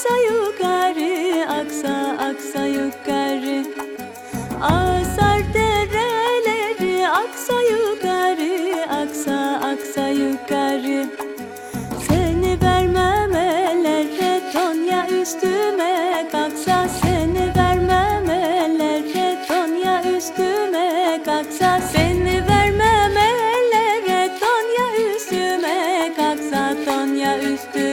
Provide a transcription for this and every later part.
aksa yukarı aksa aksa yukarı. Asar dereleri aksa yukarı aksa aksa yukarı. Seni vermem ellere Tonya üstüme kalksa Seni vermem ellere Tonya üstüme kalksa Seni vermem ellere Tonya üstüme kalksa Tonya üstüme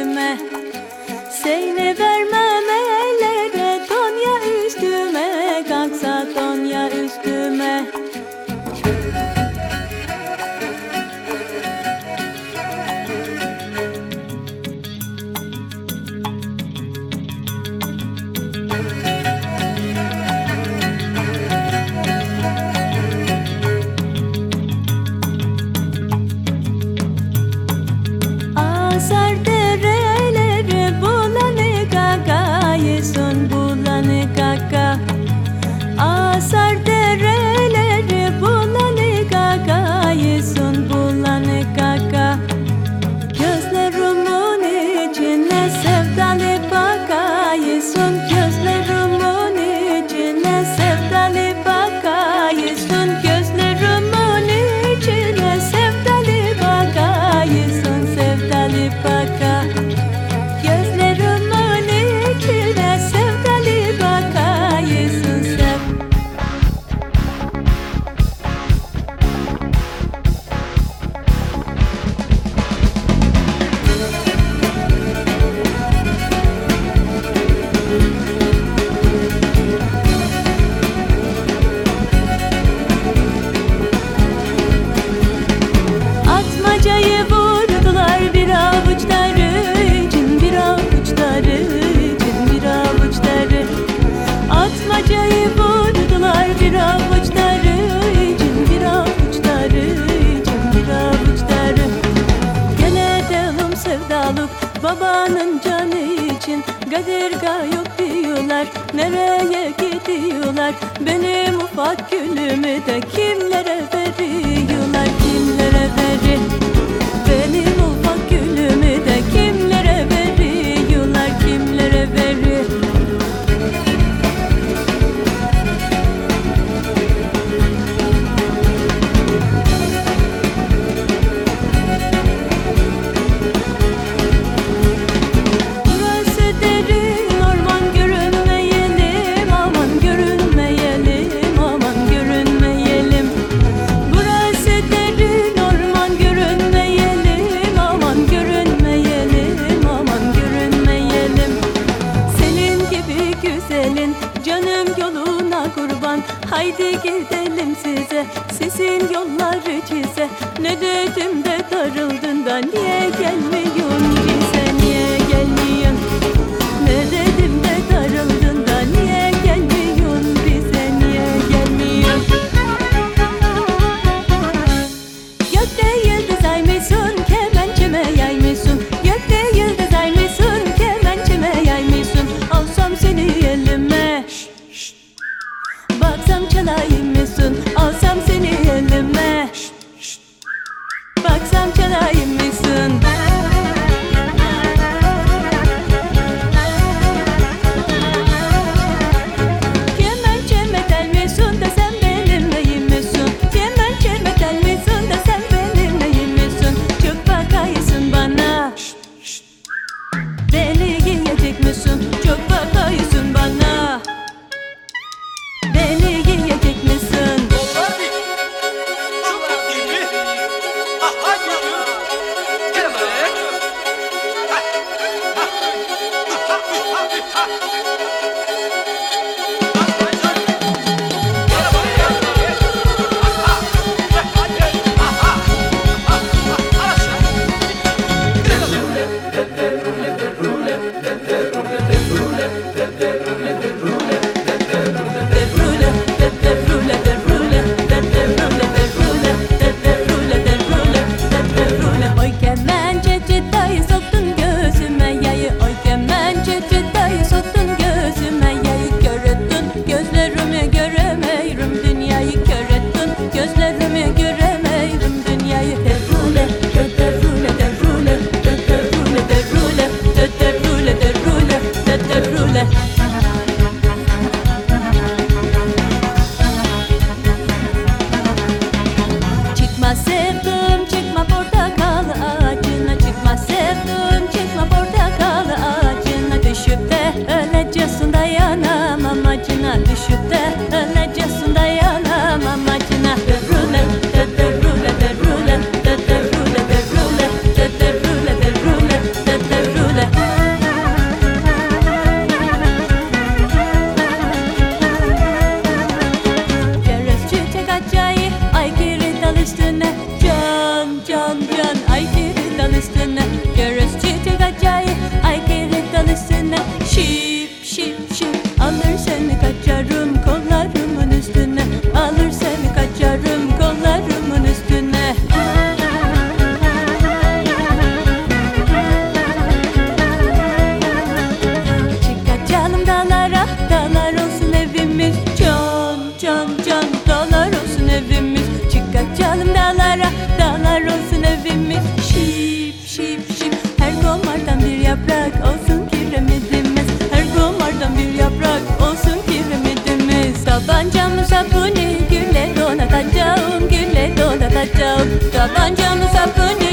Babanın canı için Kadirga yok diyorlar. Nereye gidiyorlar? Benim ufak gülümü de kimlere veriyorlar size ne dedim? that kalsın bir ümidimiz Tabancamıza bunu gülle donatacağım Gülle donatacağım Tabancamıza bunu